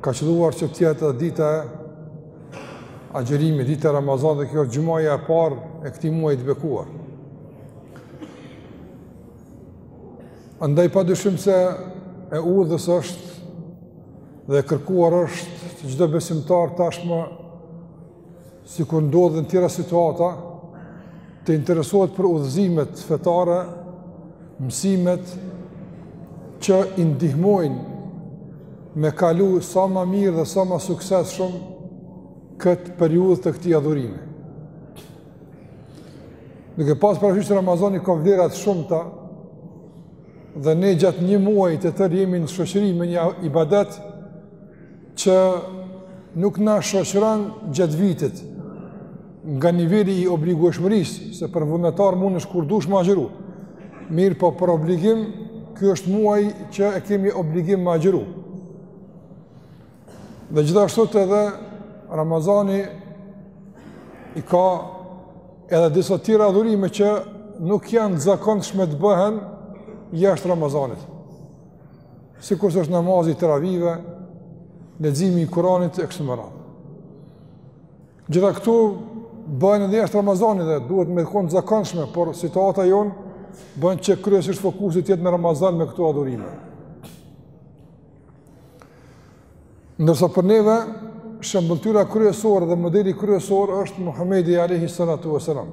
Ka qëlluar që të jetë dhe dita e agjërimit, dita e Ramazanit dhe kjo xhumaja e parë e këtij muaji të bekuar. Andaj pa dyshim se e udhës është dhe e kërkuar është që çdo besimtar tashmë sikur ndodh në tjera situata, të interesohet për udhëzimet fetare, mësimet që i ndihmojnë me kalu sa ma mirë dhe sa ma suksesshëm këtë periudhë të këtij adhurimi. Duke pas parasysh se Ramazani ka vlera të shumta dhe ne gjatë një muaji të tërë jemi në shoqëri me një ibadet, që nuk na shoqëron gjatë vitit nga niveli i obligueshmërisë se për vullnetar mundesh kur dush me agjëru mirëpo për obligim ky është muaj që e kemi obligim me agjëru dhe gjithashtu edhe Ramazani i ka edhe disa tjera adhurime që nuk janë të zakonshme të bëhen jashtë Ramazanit sikurse është namazi i teravive, leximi i Kuranit e kështu me radhë. Gjitha këto bëhen edhe jashtë Ramazanit dhe duhet me konë të zakonshme, por situata jonë bën që kryesisht fokusi të jetë në Ramazan me këto adhurime. Ndërsa për neve, shëmbëlltyra kryesore dhe modeli kryesor është Muhamedi alejhi Salatu Veselam.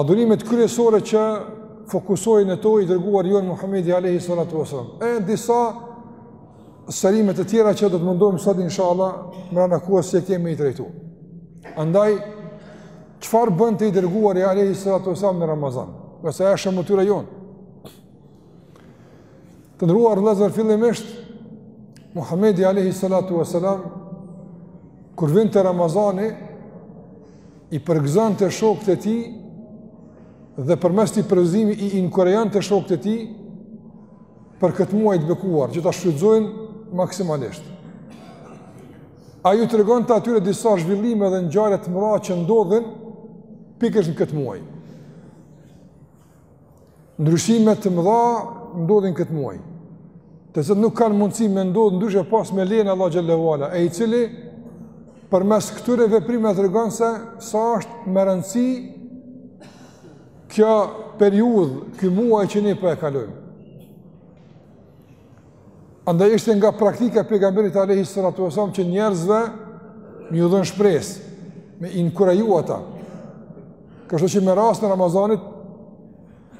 Adhurimet kryesore që fokusohej në to i dërguari jonë Muhamedi alejhi salatu wasallam. E disa sqarime të tjera që do të mundohem sot inshallah me aq kohë sa kemi me i trajtu. Andaj çfarë bënte i dërguari alejhi salatu wasallam në Ramazan? Që është shëmbëlltyra jonë. Të nderuar vëllezër fillimisht Muhamedi alejhi salatu wasalam kur vinte Ramazani i përgëzonte shokët e tij dhe përmes këtij përgëzimi i inkurajonte shokët e tij për këtë muaj të bekuar që ta shfrytëzojnë maksimalisht. Ai u tregonte atyre disa zhvillime dhe ngjarje të mëdha që ndodhin pikërisht në këtë muaj. Ndryshime të mëdha ndodhin këtë muaj, të cilat nuk kanë mundësi me ndodh ndryshe pos me lejen e Allahut xhele ue ala, e i cili përmes këtyre veprimeve tregon se sa është me rëndësi kjo periudhë, ky muaj që ne po e kalojmë. Andaj ishte nga praktika e pejgamberit alayhi salatu wasallam që njerëzve me u dhënë shpresë, me inkurajuar ata. Kështu që me rastin e Ramazanit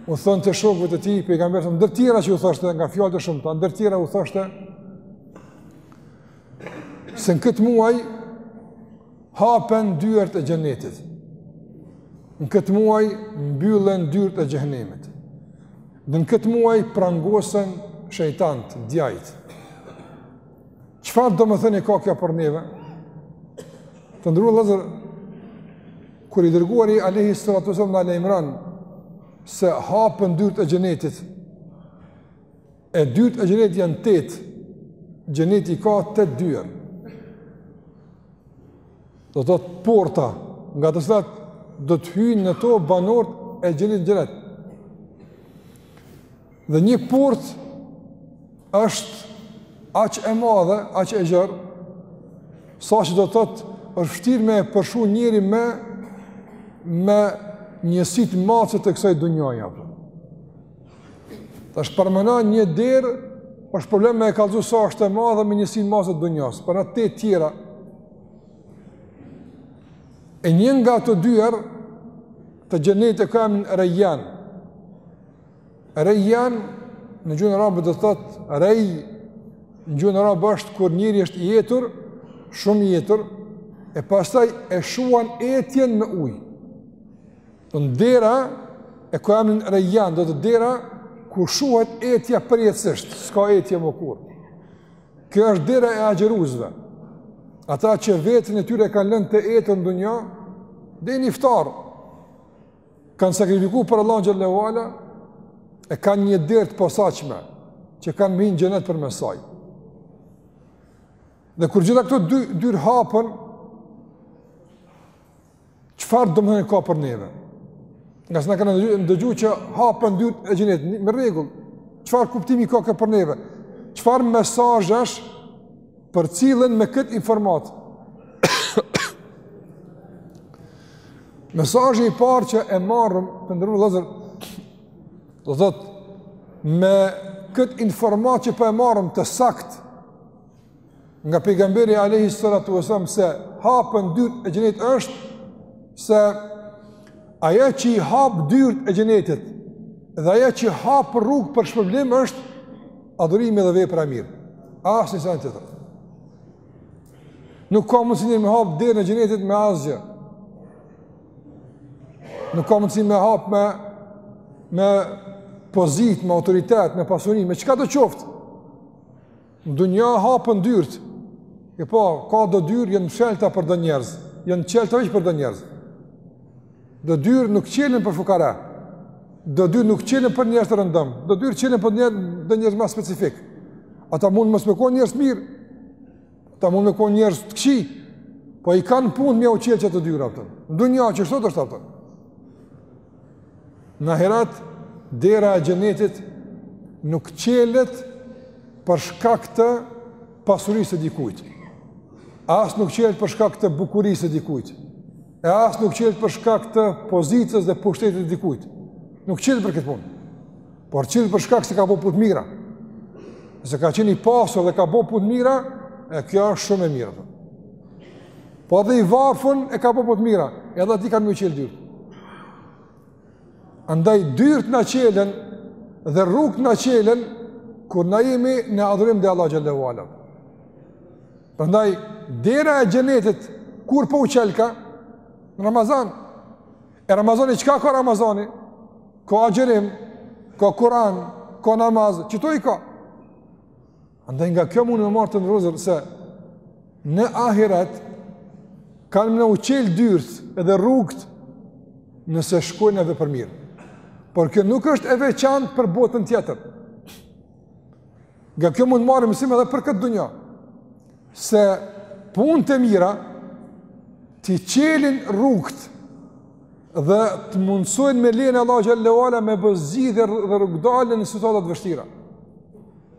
u thoshte shokëve të tij pejgamberi ndër tjera që u thoshte nga fjalët e shumta, ndër tjera u thoshte se në këtë muaj Hapen dyert e xhenetit. Në këtë muaj mbyllen dyert e xhehenemit. Dhe në këtë muaj prangosen shejtant, djajt. Çfarë domethënie ka kjo për neve? Të nderuar vëllezër, kur i dërguari alayhi salatu wasallam na lajmëron se hapen dyert e xhenetit. E dyert e xhenetit janë tetë, xheneti ka tetë dyer. Do të thotë porta, nga të cilat do të hyjnë në to banorët e xhenetit në xhenet. Dhe një portë është aq e madhe, aq e gjërë, sa që do të të të është me e përshu njëri me, me njësitë matëse të kësaj dunjaje. Për. Tash përmenda një derë, është problem me e kalzu sa është e madhe me njësitë matëse të dunjasë, por ka të tjera. E një nga ato dyer të xhenetit e ka emrin rejjan. Rejjan, në gjuhën arabe do të thotë, rej, në gjuhën arabe është kur njeri është i etur, shumë i etur, e pastaj e shuan etjen me ujë. Dera e ka emrin Rejan, do të thotë dera ku shuhet etja përjetësisht, s'ka etje më kurrë. Kjo është dera e agjëruesve. Ata që veten e tyre kanë lënë të etur në dunja deri në iftar, kanë sakrifiku për Allahun xhele ue ala, e kanë një derë të posaçme, që kanë me hy në xhenet përmes saj. Dhe kur gjitha këto dy, dyer hapen, Çfarë domethënie ka për neve? Ngase ne kemi ndëgju që hapen dyert e xhenetit, në rregull, çfarë kuptimi ka kjo për neve, çfarë mesazhi është, përcillen me këtë informatë. Mesazhi i parë që e marrim, të nderuar vëllezër, do të thotë, me këtë informatë që po e marrim të saktë, Nga pejgamberi alejhi salatu ues-selam se hapën dyert e xhenetit është se ajo që i hap dyert e xhenetit dhe ajo që hap rrugë për shpërblim është adhurimi dhe vepra e mirë. Asnjë sen tjetër. Nuk ka mundësi me hapë derën e xhenetit me asgjë. Nuk ka mundësi me hapë me, me pozitë, me autoritet, me pasuri, me çka do qoftë. N'dunja hapën dyert. E po, ka do dyer janë mshelta për do njerëz, janë çelta veç për do njerëz. Do dyer nuk çelën për fukara. Do dyer nuk çelën për njerëz të rëndomtë. Do dyer çelën për njerëz do njerëz ma specifik. Ata mund mos me kon njerëz të mirë. Ata mund me kon njerëz të këqij. Po i kanë punë m'ju çelë qato dyer hapen. N'dunja qeshtu osht hapen. Në ahiret, dera e Xhenetit nuk çelet për shkak të pasurisë së dikujt. As nuk çelet për shkak të bukurisë së dikujt. E as nuk çelet për shkak të pozitës dhe pushtetit të dikujt. Nuk çelet për këtë punë. Por çelet për shkak se ka bo punë t'mira. Nëse ka qenë i pasur dhe ka bo punë t'mira, e kjo është shumë e mirë. Po edhe i varfën e ka bo punë të mira, edhe atij kanë m'ju çelë dyert. Andaj dyert na çelën dhe rrugët na çelën, kur na jemi në adhurim te Allahu xhel-le ue ala. Prandaj, dera e xhenetit, kur po u çelka? Në Ramazan. E Ramazani, çka ka Ramazani? Ka agjerim, ka Kur'an, ka namaz, qito i ka? Andaj nga kjo mund të marrtë n'droz se në ahiret kanë me na u çelë dyert edhe rrugët nëse shkojmë me vepër t'mirë. Por kjo nuk është e veçantë për botën tjetër. Nga kjo mund të marrim mësim edhe për këtë dunja. Se punët e mira t'i çelin rrugët dhe të mundësojnë me lejen e Allahut xhel-le ue ala me bo zgjidhje dhe rrugëdalje në situata t'vështira.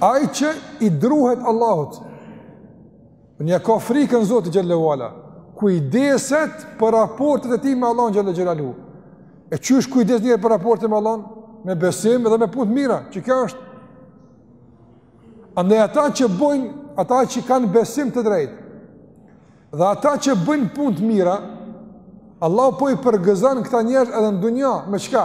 Ai që i druhet Allahut, n'dunja ka frikën Zotit xhel-le ue ala, kujdeset për raportet e tij me Allahun xhel-le xhelaluhu. E qysh kujdeset njeri për raportet me Allahun? Me besim dhe me punë t'mira, qekjo është. Andaj ata që bëjnë, ata që kanë besim të drejtë, dhe ata që bëjnë punë të mira, Allahu po i përgëzan këta njerëz edhe në dunja, me çka?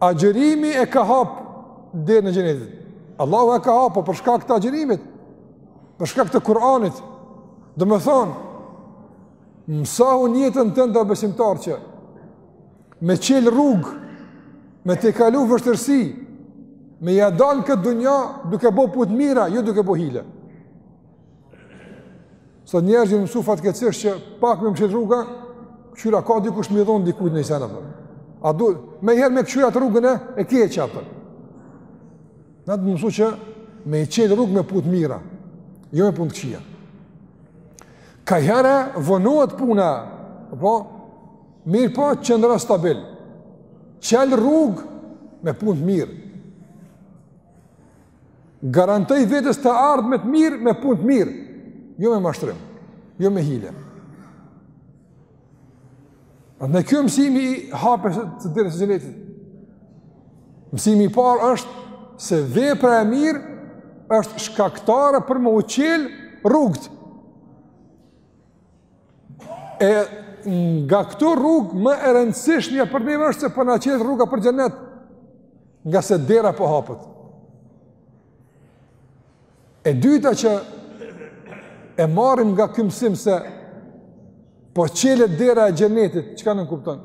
Agjërimi e ka hap derën e xhenetit. Allahu e ka hap, po, për shkak të agjërimit, për shkak të Kur'anit. Domethonë, mësohu n'jetën tënde besimtar që me çel rrugë, me tejkalu vështirësi, me ja dal n'këtë dunja duke bo punë t'mira, jo duke bo hile. Sot njerëzit janë mësu fatkeqësisht që pak me m'u çel rruga, kqyr a ka dikush me i dhonë dikujt ni sen apo. A do meniherë me kqyr atë rrugën e keqe, po. Na do mësu që me i çel rrugë me punë t'mira, jo me punë të këqija. Ka herë vonohet puna, po, mirëpo qëndro stabil. Çel rrugë me punë të mirë. garantoj vetes të ardhme të mirë me punë të mirë, jo me mashtrim, jo me hile. Në kjo mësimi i hapjes të derës xhenetit. Mësimi i parë është se vepra e mirë është shkaktare për me u çel rrugët. E nga këto rrugë më e rëndësishmja për neve është se po na çelet rruga për xhenet, ngase dera po hapet. E dyta që e marrim nga ky mësim se po çelet dera e xhenetit, çka nënkupton?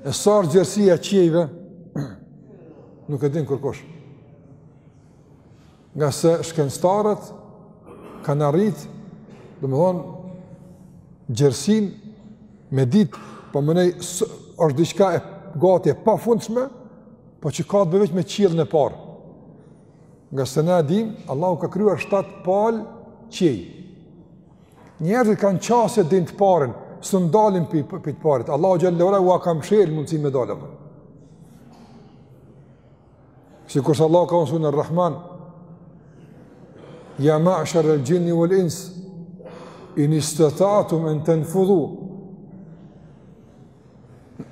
E sa është gjerësia e qiejve, nuk e din kërkush. Ngase shkencëtarët kanë arrit, domethonë, gjerësinë me ditë, po mendoj, është diçka gati e pafundshme, po që ka të bëjë veç me qiellin e parë. Ngase ne e dimë, Allahu ka krijuar shtatë palë qiej. Njerëzit kanë qasje deri n'të parin, s'un dalin prej të parit. Allahu xhele ve ala ua ka mshel mundësinë me dalë. Po. Sikurse Allahu ka në suren Rahman, Ja ma'sherel xhinni vel ins, inistetatum en tenfudhu.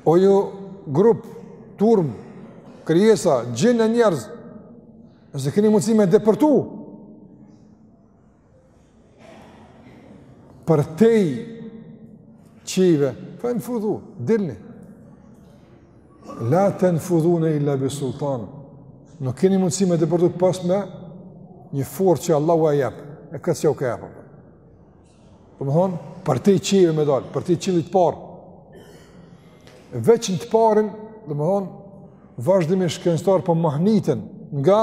O ju grup, turmë, krijesa, xhinë e njerëz, nëse keni mundësi me depërtu, përtej qiejve, fenfudhu, dilni. La tenfudhune illa bi sultan, nuk keni mundësi me depërtu pos me një forcë që Allahu e jep, e këtë që u ka jepë. Domethonë, përtej qiejve me dalë, përtej qiellit parë. Veç në të parin, domethonë, vazhdimisht shkencëtarët po mahniten nga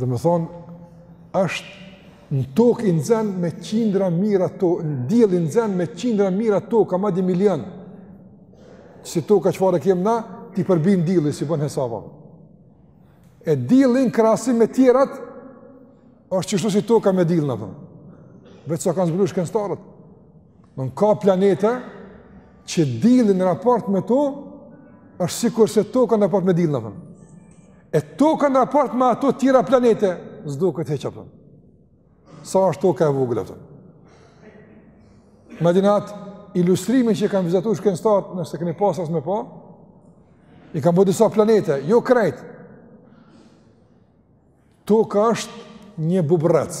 Domethënë, është në tokë i nxen me qindra mijëra to, në diell i nxen me qindra mijëra toka, madje milion. Si toka çfarë kem na, t'i përbin dielli s'i bën hesap. E dielli në krahasim me tjerat, është qështu si toka me diellin apo. Veç sa kanë zbuluar shkencëtarët. Domethënë ka planete që dielli në raport me to është sikurse toka në raport me diellin apo. E toka në raport me ato tjera planete, s'doket hiç, a kupton. Sa është toka e vogël, a kupton. Madje n'at ilustrimin që i kanë vizatu shkencëtarët, nëse keni pas rast me pa, i kanë bo disa planete, jo krejt. Toka është një bubrrec.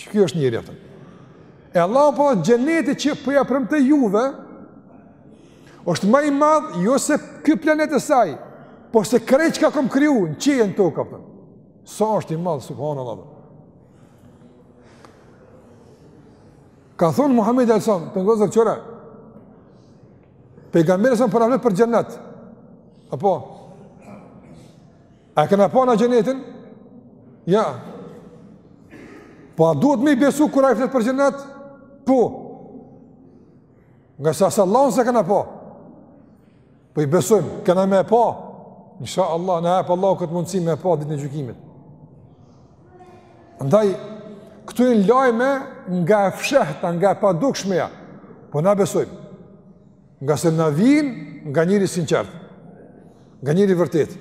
Qekjo është njeri, a kupton. E Allahu po thotë xheneti që po jua premtoj juve, është ma i madh, jo se kjo planet e saj, po se krejt çka kom kriju, në qiej e në tokë, a kupton. Sa është i madh, subhanallah. Dhe. Ka thonë Muhammedi a.s., të nderuar vëllezër, kur pejgamberi a.s. po flet për xhennet, apo, A e kena pa na xhenetin? Ja. Po a duhet me i besu kur ai flet për xhenet? Po. Nga sa sa lanë s'e kena pa. Po i besojmë, kena me e pa. Inshallah, na e jep Allahu këtë mundësi me e pa Ditën e Gjykimit. Andaj, këtu janë lajme nga e fshehta, nga e padukshmeja. Po na besojmë. Ngase na vijnë nga njeri i sinqertë, nga njeri i vërtetë.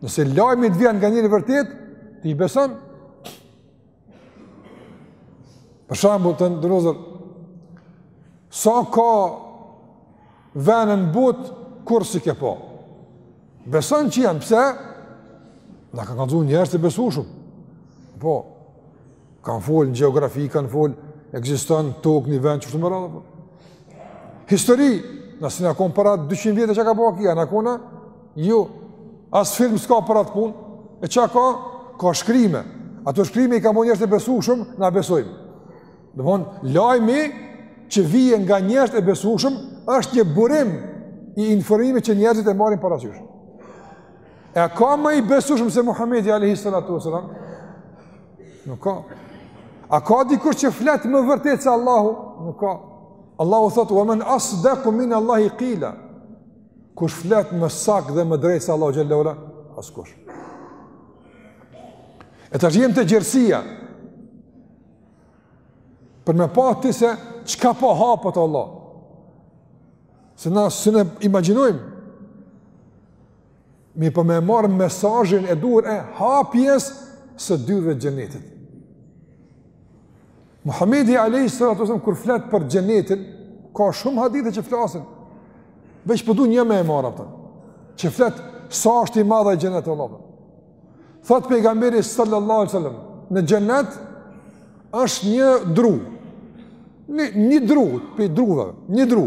Nëse lajmi të vjen nga njeri i vërtetë, ti i beson. Për shembull të nderuar vëllezër, sa ka vene n'botë, kurrë s'i ke pa. Beson që janë, pse? Na ka kallzu njerëz të besueshëm. Po, Kanë folë në geografi, kanë folë, ekziston tokë një vend, qështu me radhë, po. Histori, na s'jena konë para 200 vjet çka ka bo vaki, a jena konë, jo, as film s'ka për atë punë, e çka ka, ka shkrime, ato shkrime i ka bo njerëz të besueshëm, na besojmë. Domethënë, lajmi që vjen nga njerëzit e besueshëm, është një burim i informimit që njerëzit e marrin parasysh. A ka më i besueshëm se Muhammedi a.s. Nuk ka. A ka dikush që flet më vërtet se Allahu? Nuk ka. Allahu thotë, "Wa man asdaqu min Allahi qila." Kush flet më saktë dhe më drejt se Allahu xhelle ve ala? Askush. E tash jemi te gjerësia, për me pa ti se çka po hapet Allah, se na s'un e imagjinojmë, Mirëpo me e marr mesazhin e duhur e hapjes së dyerve të xhenetit. Muhamedi alayhi salatu wasallam kur flet për xhenetin, ka shumë hadithe që flasin. Veç po du një me e marr, a kupton. Që flet sa është i madh ai xheneti i Allahut. Thot pejgamberi sallallahu alaihi wasallam, në xhenet është një dru. Një, një dru, prej druve, një dru.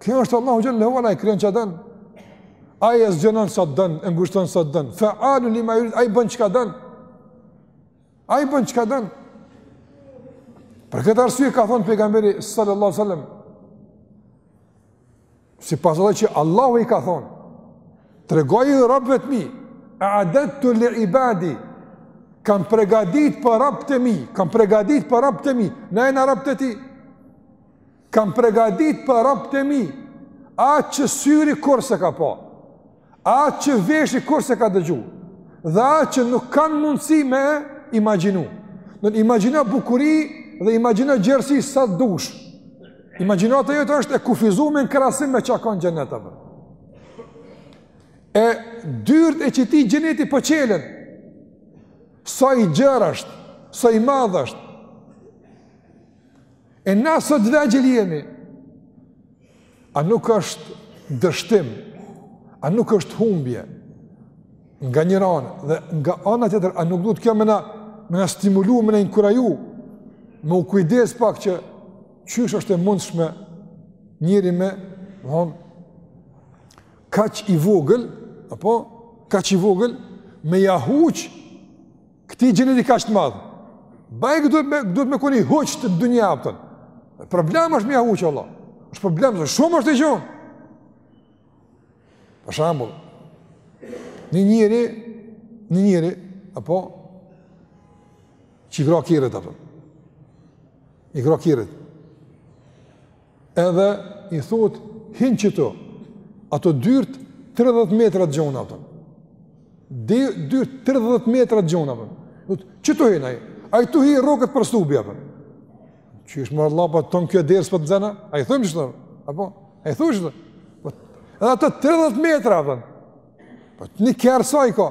Ky është Allahu xhel-le ue ala e krijon çka don. Ai e zgjeron sa don, e ngushton sa don. Fa'alun lima yurid, ai bën çka don. Ai bën çka don. Për këtë arsye ka thënë pejgamberi sallallahu alajhi wasallam sipas asaj që Allahu i ka thonë, tregoju robëve të mi, eadedtu li ibadi, kam pregatit për robët e mi, kam pregatit për robët e mi, na jena robët e tij, Kam pregatit për robët e mi, atë që syri kurrë s'e ka pa, atë që veshi kurrë s'e ka dëgju, dhe atë që nuk kanë mundësi me imagjinu. Në imagjino bukuri dhe imagjino gjerësi sa të dush. Imagjinata jote është e kufizume në krahasim me çka ka n'xhenet, a kupton. E dyrt e qëtij xheneti po çelen, sa i gjërë është, sa i madh është, E na sa të vegjël jemi. A nuk është dështim? A nuk është humbje? Nga njëra anë dhe nga ana tjetër, a nuk duhet kjo me na me na stimulu, me na inkuraju? Me u kujdes pak që qysh është e mundshme njeri me, domthon, kaq i vogël, apo kaq i vogël me ia huq Këtij xheneti kaq të madh. Bajkë duhet me, duhet me kon i huq të dunja a kupton. Problem është me ia huq, vallahi është problem, dhe shumë është i gjonë. Për shembull, një njeri, një njeri, apo, që i gra kjerët, apo, i gra kjerët, Edhe i thotë, hin qitu, ato dyrt 30 metra të gjona, a kupton. Dhe dyrt 30 metra të gjona, a kupton. Thotë, qitu hin, ajë? Ai tu hi rroket për stubi, a kupton. Qysh more lapa, thotë kjo derë s'po të zen a? A i thujmë që të, apo? A i thujmë që të? Edhe ato 30 metra, a kupton. Po, një kërë sa i ka.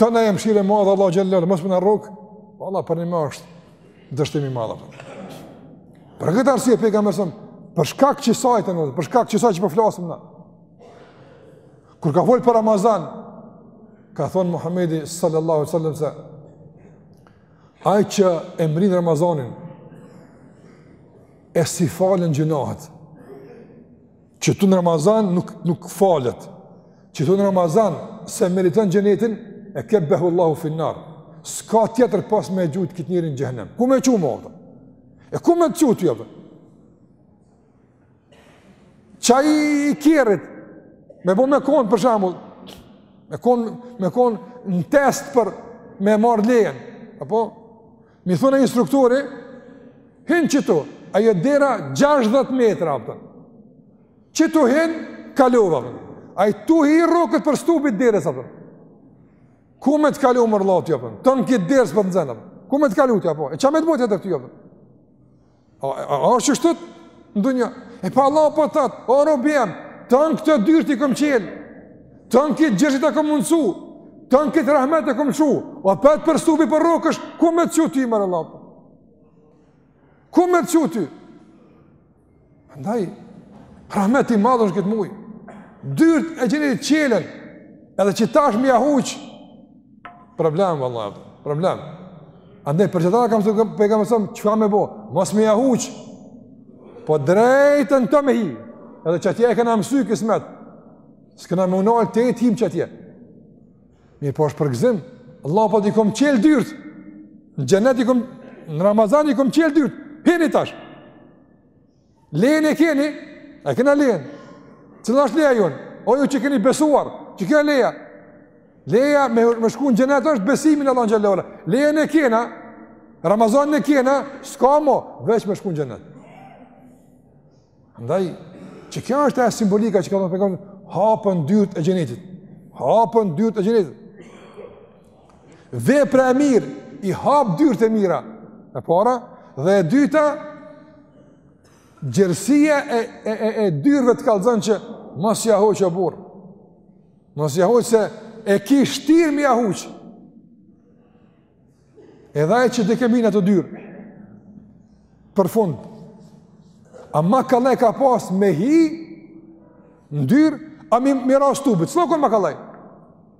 Tanë ajo mshirë e madhe e Allahut xhel-le, mos me na rrok, vallahi për ne është dështimi ma i madh, a kupton. Për këtë arsye, pejgamberi, për shkak të asaj, për shkak të asaj që po flasim ne. Kur ka fol për Ramazan, ka thonë Muhammedi sallallahu sallam se, ai që e mrrin Ramazanin, e s'i falen gjynahet, Që tu në Ramazan nuk, nuk falet. Që tu në Ramazan s'e meriton xhenetin, ekebbehullahu finnar. S'ka tjetër pas me gjujt këtë njerin në xhehenem. Ku me çu, thotë? E ku me të çu ty, jopë? Çka i, i kjerit? Me bo me konë, për shembull. Me konë, me konë në test për me marrë lejen. Apo? Me i thonë instruktori, hin qitu, ajo dera 60 metra, për. qitu hin, kalove, për. ai tu hi rroket për stubit derës, apo. ku me të kalu mor vlla, ja, për. tanë kit derë s'po të nxen, ku me të kalu, ja, për. Po? e çka me të bo tjetër, ja, për. A, a, a është qeshtu? Ndunja, e pra Allahu po të thotë, o robi jem, tanë këto dyrt t'i kom çel, tanë këtë gjë ta kom mundësu, tanë këtë rahmet e kom lshu, opet për stubi po rrokesh, ku me të çu ty, more vlla? Ku me të çu ty? Andaj, rahmet i madh është këtë muj, dyrt e xhenetit çelen, edhe qetash me ia huq, Problem valla, problem. Andaj për qata ka thënë pejgamberi sa çka me bo? Mos me ia huq. Po drejtën të më hi. Edhe qatje e kena msy kismet. S'kena m'u nal deri të hijmë qatje. Mirëpo është përgëzim. Allahu po t'i kom çel dyrt. Në xhenet i kom në Ramazan i kom çel dyrt. Hini tash. Lejen e keni, e kena lejen. Cila është leja jonë? O ju që keni besuar, qikjo leja. Leja me, me shku në xhenet është besimi në Allahun xhele Lejen e kena, Ramazan e kena, s'ka mo, veç me shku në xhenet. Ndaj, qikjo është simbolika çka nënkupton, hapen dyrt e xhenetit. Hapen dyrt e xhenetit. Vepra e mirë i hap dyrt e mira. E para dhe e dyta gjerësia e e e, e dyrve të kallxon që mos ia huq burrë. Mos ia huq se e ki shtirë me ia huq. Edhe ai që dike minë ato dyr. Për fund. A ma kollaj ka pas me hi në dyr, a mi, m'i ra stubit. Cila o kon ma kollaj?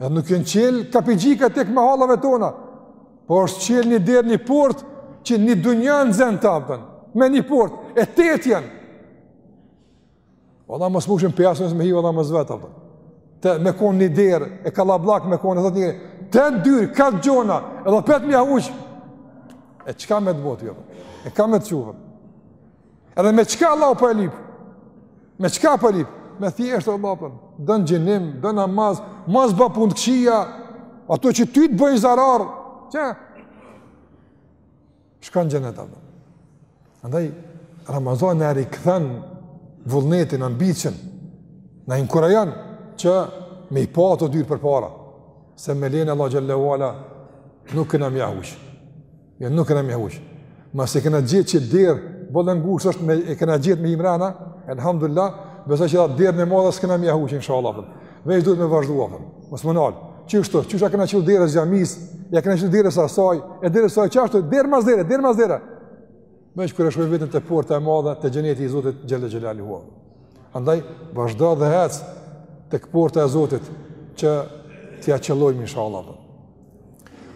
Edhe nuk janë çel kapixhika të mahallave tona. Po është çel një derë një portë që një dynja nxen ta bën. Me një portë e tetë janë. Valla mos mujshim pesën me hi valla mos vet apo. Të me kon një derë e kallabllak me kon thotë njeri të dy kat gjona edhe opet m'ia huq. E çka me të bo ty apo? E ka me të çu. Edhe me çka Allahu po e lyp? Me çka po e lyp? Me thjesht o vllazën, don agjinim, don namaz, mos ba punë të këqija, ato që ty të bëjnë zarar, që? Shkon në xhenet ato? Andaj, Ramazani na e rikthen vullnetin, ambicien, na inkurajon që me i pa ato dyer përpara, se me lejen e Allahut xhele ve ala nuk kena me ia huq. Ja jo, nuk kena me ia huq. Masi e kena gjetë qet derë, boll e ngushtë është, e kena gjetë me hi mrena, elhamdulilah, besoj që dhe derën e madhe, s'kena me ia huq, inshallah, për. Veç duhet me vazhdu, për. Mos me u nal. Qashtu, qashtu ia kena qëllu derës xhamisë, ia kena qëllu derës asaj, e derës asaj, qashtu, derë mas dere, derë mas dere. Meqë kur e shkojë veten te porta e madhe te xheneti i Zotit xhele xhelaluhu. Andaj, vazhdo dhe hec tek porta e Zotit që t'ia qëllojmë inshallah.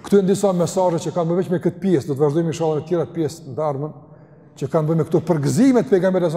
Këtu janë disa mesazhe që kanë t'bëjnë veç me këtë pjesë, do të vazhdojmë inshallah me tjera pjesë në t'ardhmen, që kanë t'bëjnë me këto përgëzime të Pejgamberit